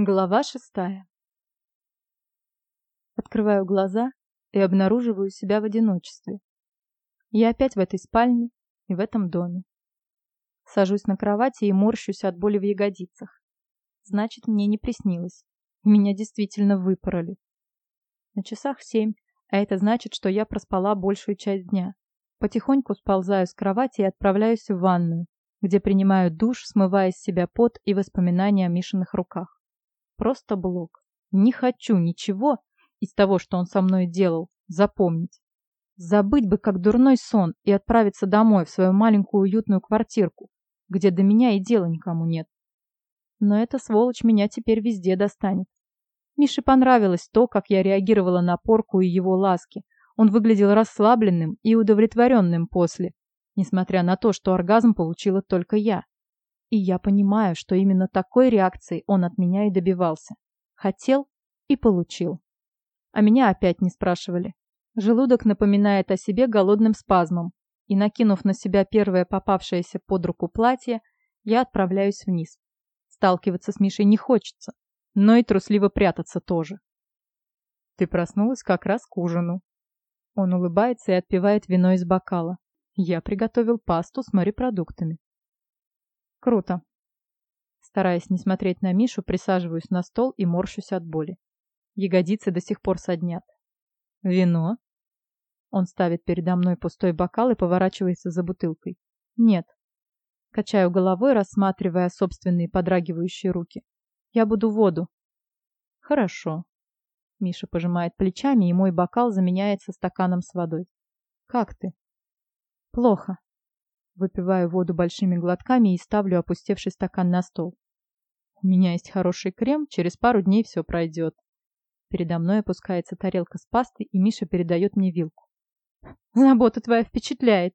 Глава шестая. Открываю глаза и обнаруживаю себя в одиночестве. Я опять в этой спальне и в этом доме. Сажусь на кровати и морщусь от боли в ягодицах. Значит, мне не приснилось. Меня действительно выпороли. На часах семь, а это значит, что я проспала большую часть дня. Потихоньку сползаю с кровати и отправляюсь в ванную, где принимаю душ, смывая с себя пот и воспоминания о Мишиных руках. Просто блок. Не хочу ничего из того, что он со мной делал, запомнить. Забыть бы, как дурной сон, и отправиться домой, в свою маленькую уютную квартирку, где до меня и дела никому нет. Но эта сволочь меня теперь везде достанет. Мише понравилось то, как я реагировала на порку и его ласки. Он выглядел расслабленным и удовлетворенным после, несмотря на то, что оргазм получила только я. И я понимаю, что именно такой реакции он от меня и добивался. Хотел и получил. А меня опять не спрашивали. Желудок напоминает о себе голодным спазмом, и, накинув на себя первое попавшееся под руку платье, я отправляюсь вниз. Сталкиваться с Мишей не хочется, но и трусливо прятаться тоже. Ты проснулась как раз к ужину. Он улыбается и отпивает вино из бокала. Я приготовил пасту с морепродуктами. Круто. Стараясь не смотреть на Мишу, присаживаюсь на стол и морщусь от боли. Ягодицы до сих пор соднят. Вино? Он ставит передо мной пустой бокал и поворачивается за бутылкой. Нет. Качаю головой, рассматривая собственные подрагивающие руки. Я буду воду. Хорошо. Миша пожимает плечами, и мой бокал заменяется стаканом с водой. Как ты? Плохо. Выпиваю воду большими глотками и ставлю опустевший стакан на стол. У меня есть хороший крем, через пару дней все пройдет. Передо мной опускается тарелка с пастой, и Миша передает мне вилку. «Забота твоя впечатляет!»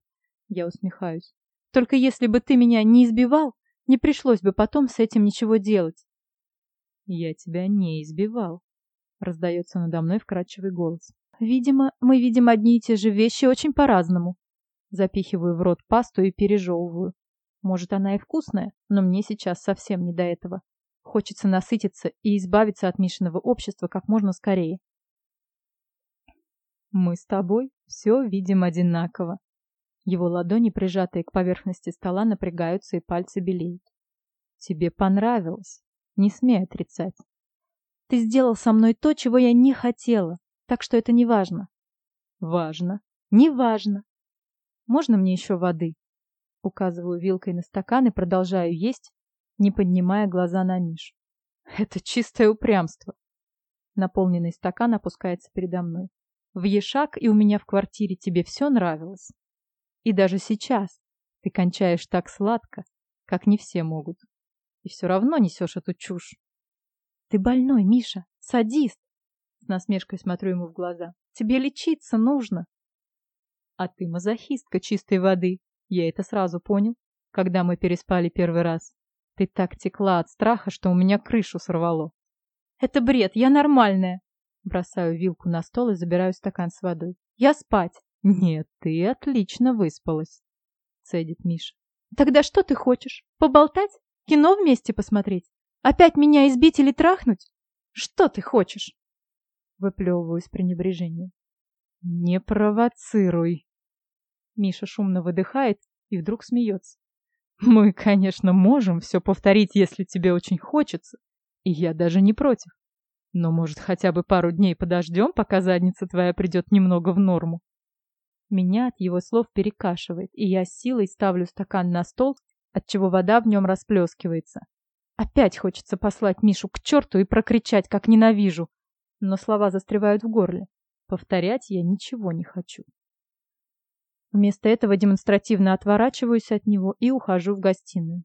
Я усмехаюсь. «Только если бы ты меня не избивал, не пришлось бы потом с этим ничего делать». «Я тебя не избивал», — раздается надо мной вкрадчивый голос. «Видимо, мы видим одни и те же вещи очень по-разному», Запихиваю в рот пасту и пережевываю. Может, она и вкусная, но мне сейчас совсем не до этого. Хочется насытиться и избавиться от Мишиного общества как можно скорее. Мы с тобой все видим одинаково. Его ладони, прижатые к поверхности стола, напрягаются и пальцы белеют. Тебе понравилось. Не смей отрицать. Ты сделал со мной то, чего я не хотела, так что это не важно. Важно. Не важно. Можно мне еще воды?» Указываю вилкой на стакан и продолжаю есть, не поднимая глаза на Мишу. «Это чистое упрямство!» Наполненный стакан опускается передо мной. В Ешак и у меня в квартире тебе все нравилось. И даже сейчас ты кончаешь так сладко, как не все могут. И все равно несешь эту чушь. Ты больной, Миша, садист. С насмешкой смотрю ему в глаза. Тебе лечиться нужно. А ты мазохистка чистой воды. Я это сразу понял, когда мы переспали первый раз. Ты так текла от страха, что у меня крышу сорвало. Это бред, я нормальная. Бросаю вилку на стол и забираю стакан с водой. Я спать. Нет, ты отлично выспалась, цедит Миша. Тогда что ты хочешь? Поболтать? Кино вместе посмотреть? Опять меня избить или трахнуть? Что ты хочешь? Выплевываю с пренебрежением. «Не провоцируй!» Миша шумно выдыхает и вдруг смеется. «Мы, конечно, можем все повторить, если тебе очень хочется, и я даже не против. Но, может, хотя бы пару дней подождем, пока задница твоя придет немного в норму?» Меня от его слов перекашивает, и я силой ставлю стакан на стол, отчего вода в нем расплескивается. Опять хочется послать Мишу к черту и прокричать, как ненавижу, но слова застревают в горле. Повторять я ничего не хочу. Вместо этого демонстративно отворачиваюсь от него и ухожу в гостиную.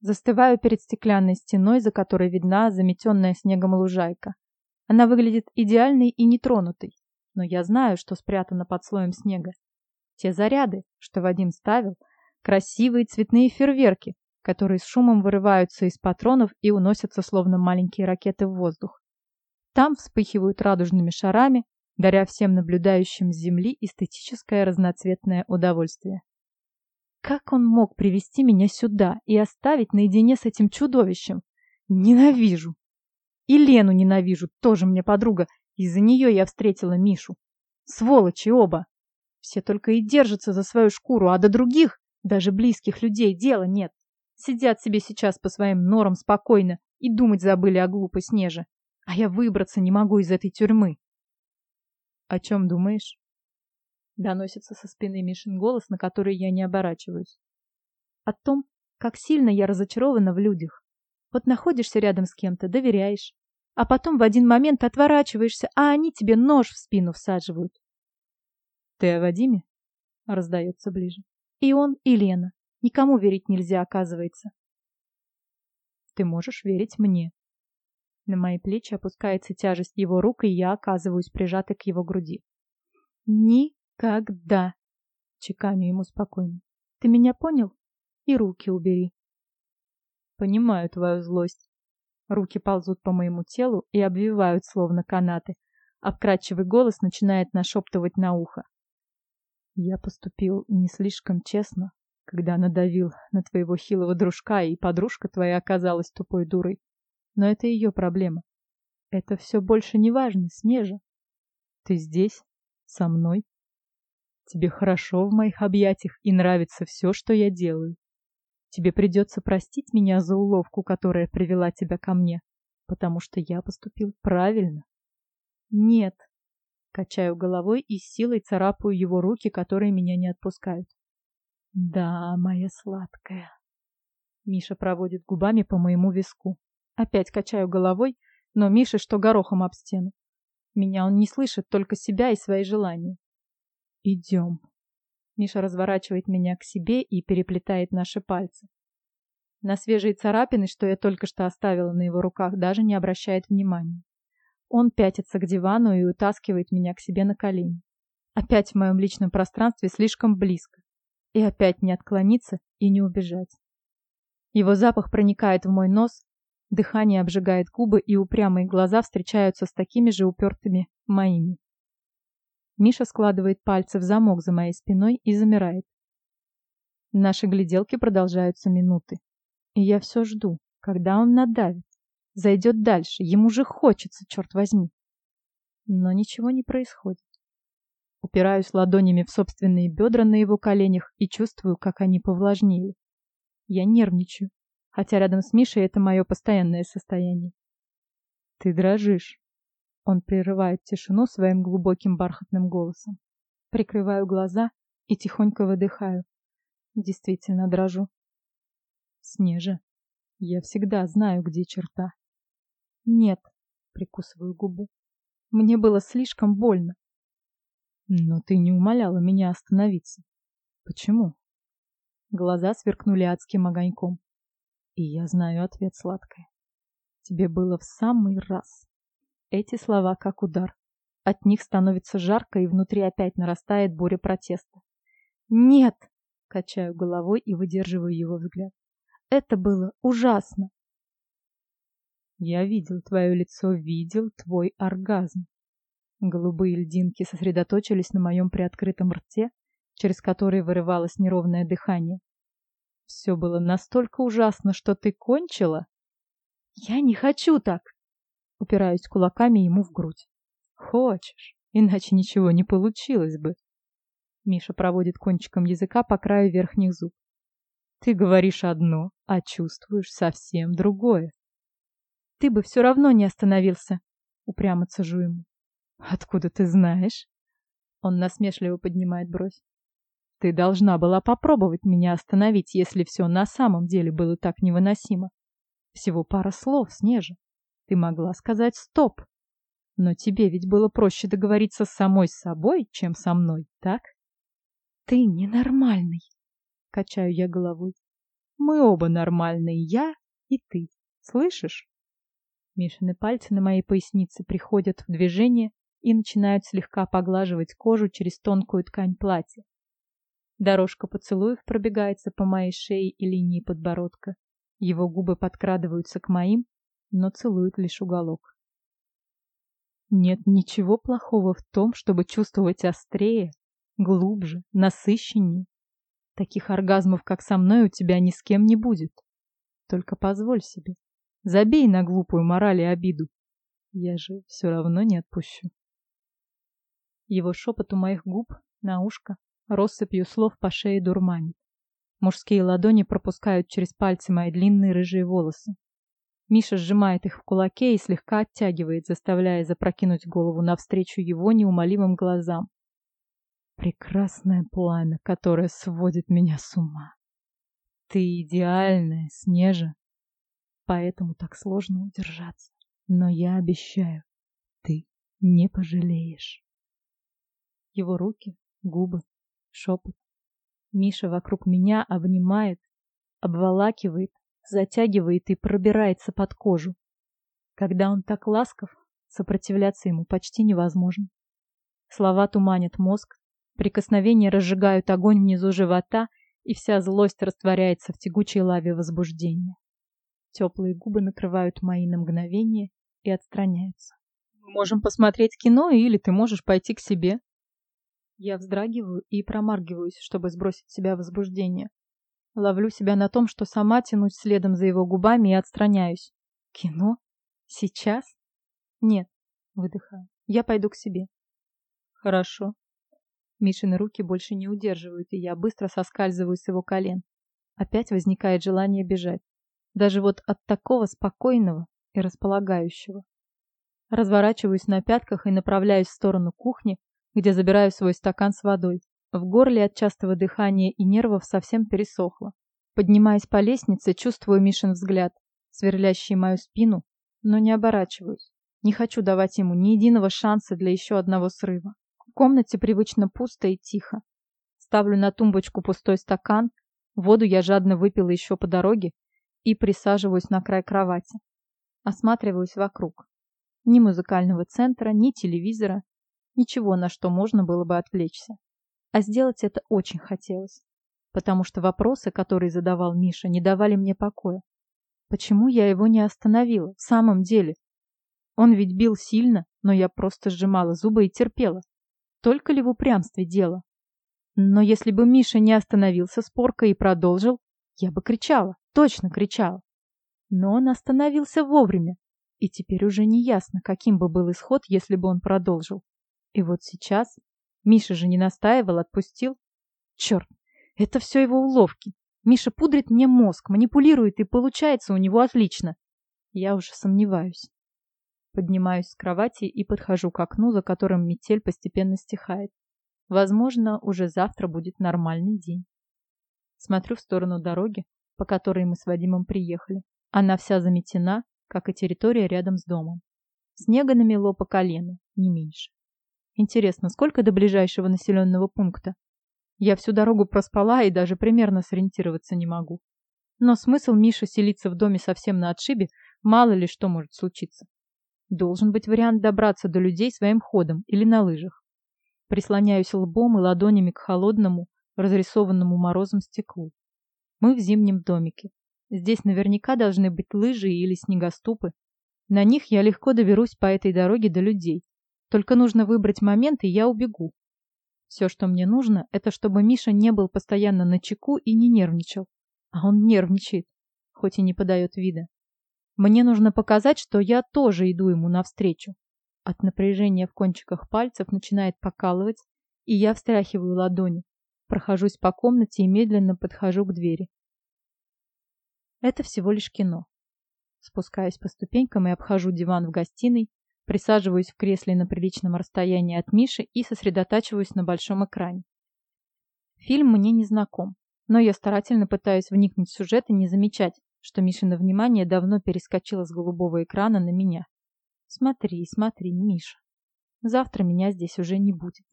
Застываю перед стеклянной стеной, за которой видна заметенная снегом лужайка. Она выглядит идеальной и нетронутой, но я знаю, что спрятано под слоем снега. Те заряды, что Вадим ставил, красивые цветные фейерверки, которые с шумом вырываются из патронов и уносятся словно маленькие ракеты в воздух. Там вспыхивают радужными шарами, даря всем наблюдающим с земли эстетическое разноцветное удовольствие. Как он мог привести меня сюда и оставить наедине с этим чудовищем? Ненавижу! И Лену ненавижу, тоже мне подруга. Из-за нее я встретила Мишу. Сволочи оба. Все только и держатся за свою шкуру, а до других, даже близких людей, дела нет. Сидят себе сейчас по своим норам спокойно и думать забыли о глупой Снеже. А я выбраться не могу из этой тюрьмы. — О чем думаешь? Доносится со спины Мишин голос, на который я не оборачиваюсь. О том, как сильно я разочарована в людях. Вот находишься рядом с кем-то, доверяешь, а потом в один момент отворачиваешься, а они тебе нож в спину всаживают. «Ты о Вадиме?» — раздается ближе. «И он, и Лена. Никому верить нельзя, оказывается». «Ты можешь верить мне». На мои плечи опускается тяжесть его рук, и я оказываюсь прижатой к его груди. «Никогда!» — чеканю ему спокойно. «Ты меня понял? И руки убери». «Понимаю твою злость». Руки ползут по моему телу и обвивают, словно канаты, а вкрадчивый голос начинает нашептывать на ухо. Я поступил не слишком честно, когда надавил на твоего хилого дружка, и подружка твоя оказалась тупой дурой. Но это ее проблема. Это все больше не важно, Снежа. Ты здесь, со мной. Тебе хорошо в моих объятиях и нравится все, что я делаю. Тебе придется простить меня за уловку, которая привела тебя ко мне, потому что я поступил правильно. Нет, Качаю головой и силой царапаю его руки, которые меня не отпускают. Да, моя сладкая. Миша проводит губами по моему виску. Опять качаю головой, но Миша что горохом об стену. Меня он не слышит, только себя и свои желания. Идем. Миша разворачивает меня к себе и переплетает наши пальцы. На свежие царапины, что я только что оставила на его руках, даже не обращает внимания. Он пятится к дивану и утаскивает меня к себе на колени. Опять в моем личном пространстве слишком близко. И опять не отклониться и не убежать. Его запах проникает в мой нос, дыхание обжигает губы, и упрямые глаза встречаются с такими же упертыми моими. Миша складывает пальцы в замок за моей спиной и замирает. Наши гляделки продолжаются минуты. И я все жду, когда он надавит зайдет дальше. Ему же хочется, черт возьми. Но ничего не происходит. Упираюсь ладонями в собственные бедра на его коленях и чувствую, как они повлажнели. Я нервничаю, хотя рядом с Мишей это мое постоянное состояние. Ты дрожишь. Он прерывает тишину своим глубоким бархатным голосом. Прикрываю глаза и тихонько выдыхаю. Действительно дрожу. Снежа, я всегда знаю, где черта. Нет, прикусываю губу. Мне было слишком больно. Но ты не умоляла меня остановиться. Почему? Глаза сверкнули адским огоньком. И я знаю ответ, сладкая. Тебе было в самый раз. Эти слова как удар. От них становится жарко, и внутри опять нарастает буря протеста. «Нет!» — качаю головой и выдерживаю его взгляд. «Это было ужасно!» Я видел твое лицо, видел твой оргазм. Голубые льдинки сосредоточились на моем приоткрытом рте, через который вырывалось неровное дыхание. Все было настолько ужасно, что ты кончила? Я не хочу так. Упираюсь кулаками ему в грудь. Хочешь, иначе ничего не получилось бы. Миша проводит кончиком языка по краю верхних зуб. Ты говоришь одно, а чувствуешь совсем другое. Ты бы все равно не остановился. Упрямо цежу ему. Откуда ты знаешь? Он насмешливо поднимает бровь. Ты должна была попробовать меня остановить, если все на самом деле было так невыносимо. Всего пара слов, Снежа. Ты могла сказать «стоп». Но тебе ведь было проще договориться с самой собой, чем со мной, так? Ты ненормальный, качаю я головой. Мы оба нормальные, я и ты. Слышишь? Мишины пальцы на моей пояснице приходят в движение и начинают слегка поглаживать кожу через тонкую ткань платья. Дорожка поцелуев пробегается по моей шее и линии подбородка. Его губы подкрадываются к моим, но целуют лишь уголок. Нет ничего плохого в том, чтобы чувствовать острее, глубже, насыщеннее. Таких оргазмов, как со мной, у тебя ни с кем не будет. Только позволь себе. Забей на глупую мораль и обиду Я же все равно не отпущу. Его шепот у моих губ, на ушко, россыпью слов по шее дурманит. Мужские ладони пропускают через пальцы мои длинные рыжие волосы. Миша сжимает их в кулаке и слегка оттягивает, заставляя запрокинуть голову навстречу его неумолимым глазам. Прекрасное пламя, которое сводит меня с ума. Ты идеальная, Снежа. Поэтому так сложно удержаться. Но я обещаю, ты не пожалеешь. Его руки, губы, шепот. Миша вокруг меня обнимает, обволакивает, затягивает и пробирается под кожу. Когда он так ласков, сопротивляться ему почти невозможно. Слова туманят мозг, прикосновения разжигают огонь внизу живота, и вся злость растворяется в тягучей лаве возбуждения. Теплые губы накрывают мои на мгновение и отстраняются. «Мы можем посмотреть кино, или ты можешь пойти к себе». Я вздрагиваю и промаргиваюсь, чтобы сбросить себя возбуждение. Ловлю себя на том, что сама тянусь следом за его губами и отстраняюсь. Кино? Сейчас? Нет, выдыхаю. Я пойду к себе. Хорошо. Мишины руки больше не удерживают, и я быстро соскальзываю с его колен. Опять возникает желание бежать. Даже вот от такого спокойного и располагающего. Разворачиваюсь на пятках и направляюсь в сторону кухни, где забираю свой стакан с водой. В горле от частого дыхания и нервов совсем пересохло. Поднимаясь по лестнице, чувствую Мишин взгляд, сверлящий мою спину, но не оборачиваюсь. Не хочу давать ему ни единого шанса для еще одного срыва. В комнате привычно пусто и тихо. Ставлю на тумбочку пустой стакан, воду я жадно выпила еще по дороге и присаживаюсь на край кровати. Осматриваюсь вокруг. Ни музыкального центра, ни телевизора, ничего, на что можно было бы отвлечься. А сделать это очень хотелось, потому что вопросы, которые задавал Миша, не давали мне покоя. Почему я его не остановила? В самом деле. Он ведь бил сильно, но я просто сжимала зубы и терпела. Только ли в упрямстве дело? Но если бы Миша не остановился с поркой и продолжил, я бы кричала, точно кричала. Но он остановился вовремя, и теперь уже не ясно, каким бы был исход, если бы он продолжил. И вот сейчас Миша же не настаивал, отпустил. Черт, это все его уловки. Миша пудрит мне мозг, манипулирует, и получается у него отлично. Я уже сомневаюсь. Поднимаюсь с кровати и подхожу к окну, за которым метель постепенно стихает. Возможно, уже завтра будет нормальный день. Смотрю в сторону дороги, по которой мы с Вадимом приехали. Она вся заметена, как и территория рядом с домом. Снега намело по колено, не меньше. Интересно, сколько до ближайшего населенного пункта? Я всю дорогу проспала и даже примерно сориентироваться не могу. Но смысл Миши селиться в доме совсем на отшибе, мало ли что может случиться. Должен быть вариант добраться до людей своим ходом или на лыжах. Прислоняюсь лбом и ладонями к холодному, разрисованному морозом стеклу. Мы в зимнем домике. Здесь наверняка должны быть лыжи или снегоступы. На них я легко доберусь по этой дороге до людей. Только нужно выбрать момент, и я убегу. Все, что мне нужно, это чтобы Миша не был постоянно на чеку и не нервничал. А он нервничает, хоть и не подает вида. Мне нужно показать, что я тоже иду ему навстречу. От напряжения в кончиках пальцев начинает покалывать, и я встряхиваю ладони, прохожусь по комнате и медленно подхожу к двери. Это всего лишь кино. Спускаюсь по ступенькам и обхожу диван в гостиной, Присаживаюсь в кресле на приличном расстоянии от Миши и сосредотачиваюсь на большом экране. Фильм мне не знаком, но я старательно пытаюсь вникнуть в сюжет и не замечать, что Мишина внимание давно перескочило с голубого экрана на меня. Смотри, смотри, Миша. Завтра меня здесь уже не будет.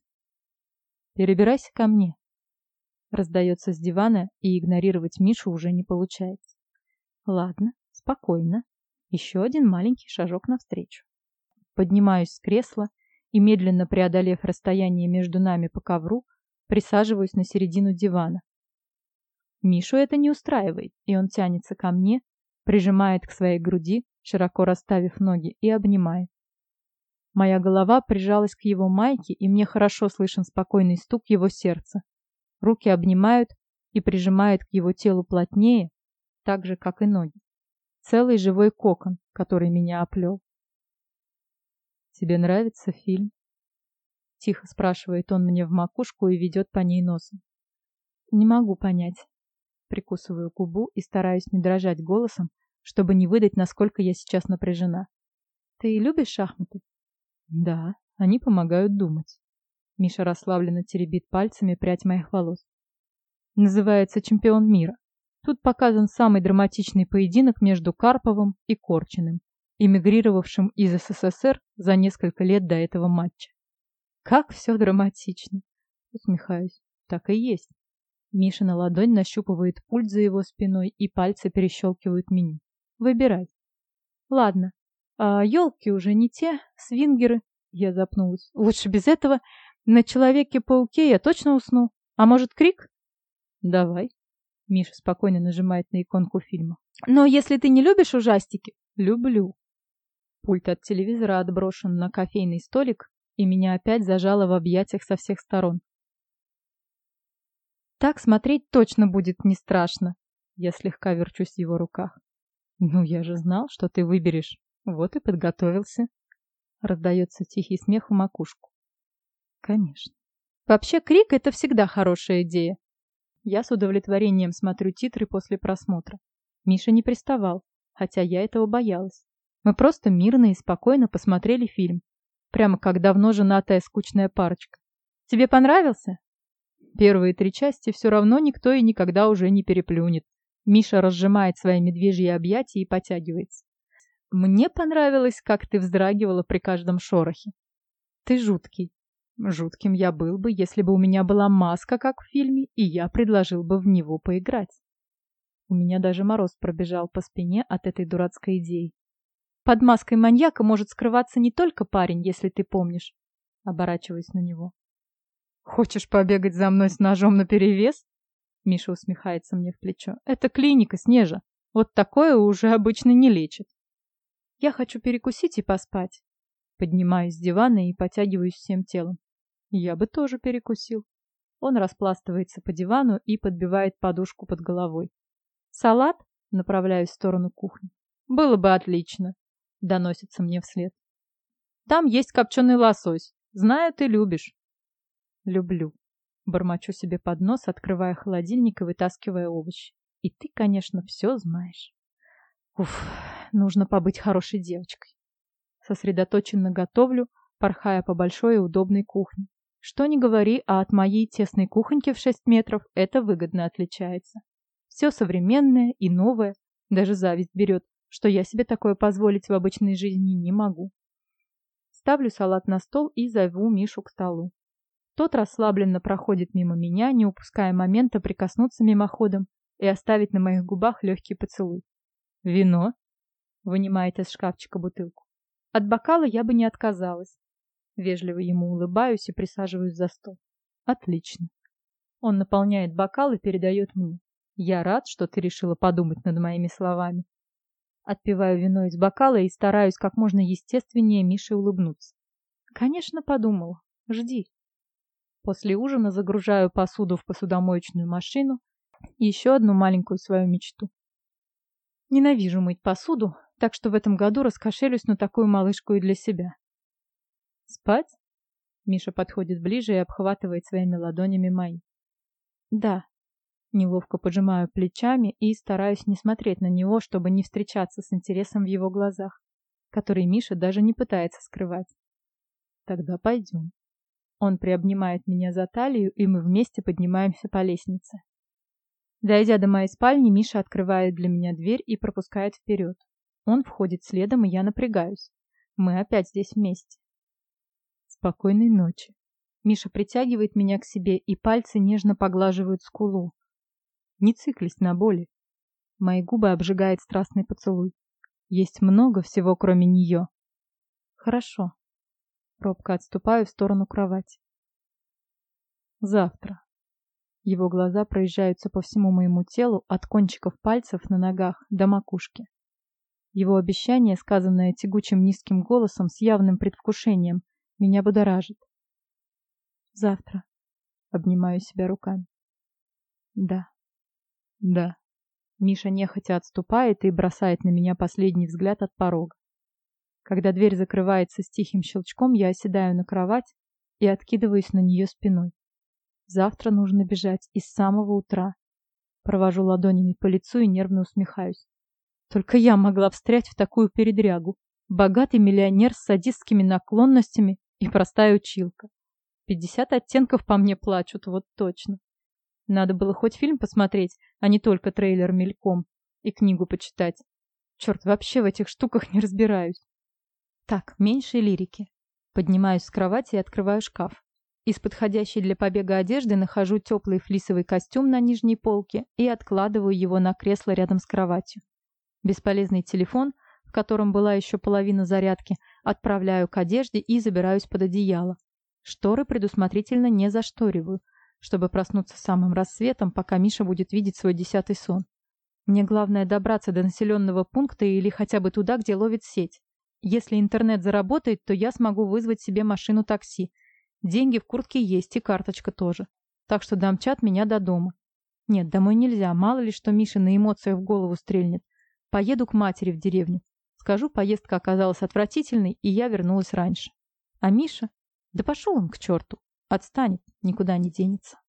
Перебирайся ко мне. Раздается с дивана, и игнорировать Мишу уже не получается. Ладно, спокойно. Еще один маленький шажок навстречу. Поднимаюсь с кресла и, медленно преодолев расстояние между нами по ковру, присаживаюсь на середину дивана. Мишу это не устраивает, и он тянется ко мне, прижимает к своей груди, широко расставив ноги, и обнимает. Моя голова прижалась к его майке, и мне хорошо слышен спокойный стук его сердца. Руки обнимают и прижимают к его телу плотнее, так же, как и ноги. Целый живой кокон, который меня оплел. Тебе нравится фильм? Тихо спрашивает он мне в макушку и ведет по ней носом. Не могу понять. Прикусываю губу и стараюсь не дрожать голосом, чтобы не выдать, насколько я сейчас напряжена. Ты любишь шахматы? Да, они помогают думать. Миша расслабленно теребит пальцами прядь моих волос. Называется «Чемпион мира». Тут показан самый драматичный поединок между Карповым и Корчиным, эмигрировавшим из СССР за несколько лет до этого матча. Как все драматично. Усмехаюсь. Так и есть. Миша на ладонь нащупывает пульт за его спиной и пальцы перещелкивают меню. Выбирай. Ладно. А елки уже не те, свингеры. Я запнулась. Лучше без этого. На Человеке-пауке я точно усну. А может, крик? Давай. Миша спокойно нажимает на иконку фильма. Но если ты не любишь ужастики... Люблю. Пульт от телевизора отброшен на кофейный столик, и меня опять зажало в объятиях со всех сторон. Так смотреть точно будет не страшно. Я слегка верчусь в его руках. Ну, я же знал, что ты выберешь. Вот и подготовился. Раздается тихий смех в макушку. Конечно. Вообще, крик — это всегда хорошая идея. Я с удовлетворением смотрю титры после просмотра. Миша не приставал, хотя я этого боялась. Мы просто мирно и спокойно посмотрели фильм. Прямо как давно женатая скучная парочка. Тебе понравился? Первые три части все равно никто и никогда уже не переплюнет. Миша разжимает свои медвежьи объятия и потягивается. Мне понравилось, как ты вздрагивала при каждом шорохе. Ты жуткий. Жутким я был бы, если бы у меня была маска, как в фильме, и я предложил бы в него поиграть. У меня даже мороз пробежал по спине от этой дурацкой идеи. Под маской маньяка может скрываться не только парень, если ты помнишь. Оборачиваясь на него. Хочешь побегать за мной с ножом наперевес? Миша усмехается мне в плечо. Это клиника, Снежа. Вот такое уже обычно не лечат. Я хочу перекусить и поспать. Поднимаюсь с дивана и потягиваюсь всем телом. Я бы тоже перекусил. Он распластывается по дивану и подбивает подушку под головой. Салат? Направляюсь в сторону кухни. Было бы отлично. Доносится мне вслед. Там есть копченый лосось. Знаю, ты любишь. Люблю. Бормочу себе под нос, открывая холодильник и вытаскивая овощи. И ты, конечно, все знаешь. Уф, нужно побыть хорошей девочкой. Сосредоточенно готовлю, порхая по большой и удобной кухне. Что ни говори, а от моей тесной кухоньки в 6 метров это выгодно отличается. Все современное и новое, даже зависть берет, что я себе такое позволить в обычной жизни не могу. Ставлю салат на стол и зову Мишу к столу. Тот расслабленно проходит мимо меня, не упуская момента прикоснуться мимоходом и оставить на моих губах легкий поцелуй. «Вино?» — вынимает из шкафчика бутылку. От бокала я бы не отказалась. Вежливо ему улыбаюсь и присаживаюсь за стол. «Отлично». Он наполняет бокал и передает мне. «Я рад, что ты решила подумать над моими словами». Отпиваю вино из бокала и стараюсь как можно естественнее Мише улыбнуться. «Конечно, подумал. Жди». После ужина загружаю посуду в посудомоечную машину и еще одну маленькую свою мечту. Ненавижу мыть посуду, так что в этом году раскошелюсь на такую малышку и для себя. Спать? Миша подходит ближе и обхватывает своими ладонями мои. Да. Неловко поджимаю плечами и стараюсь не смотреть на него, чтобы не встречаться с интересом в его глазах, который Миша даже не пытается скрывать. Тогда пойдем. Он приобнимает меня за талию, и мы вместе поднимаемся по лестнице. Дойдя до моей спальни, Миша открывает для меня дверь и пропускает вперед. Он входит следом, и я напрягаюсь. Мы опять здесь вместе. Спокойной ночи. Миша притягивает меня к себе, и пальцы нежно поглаживают скулу. Не циклись на боли. Мои губы обжигает страстный поцелуй. Есть много всего, кроме нее. Хорошо. Робко отступаю в сторону кровати. Завтра. Его глаза проезжаются по всему моему телу, от кончиков пальцев на ногах до макушки. Его обещание, сказанное тягучим низким голосом с явным предвкушением, меня будоражит. Завтра. Обнимаю себя руками. Да. Да. Миша нехотя отступает и бросает на меня последний взгляд от порога. Когда дверь закрывается с тихим щелчком, я оседаю на кровать и откидываюсь на нее спиной. Завтра нужно бежать и с самого утра. Провожу ладонями по лицу и нервно усмехаюсь. Только я могла встрять в такую передрягу. Богатый миллионер с садистскими наклонностями и простая училка. Пятьдесят оттенков по мне плачут, вот точно. Надо было хоть фильм посмотреть, а не только трейлер мельком и книгу почитать. Черт, вообще в этих штуках не разбираюсь. Так, меньше лирики. Поднимаюсь с кровати и открываю шкаф. Из подходящей для побега одежды нахожу теплый флисовый костюм на нижней полке и откладываю его на кресло рядом с кроватью. Бесполезный телефон, в котором была еще половина зарядки, отправляю к одежде и забираюсь под одеяло. Шторы предусмотрительно не зашториваю, чтобы проснуться самым рассветом, пока Миша будет видеть свой десятый сон. Мне главное добраться до населенного пункта или хотя бы туда, где ловит сеть. Если интернет заработает, то я смогу вызвать себе машину такси. Деньги в куртке есть и карточка тоже. Так что домчат меня до дома. Нет, домой нельзя, мало ли что Миша на эмоциях в голову стрельнет. Поеду к матери в деревню. Скажу, поездка оказалась отвратительной, и я вернулась раньше. А Миша? Да пошел он к черту. Отстанет, никуда не денется.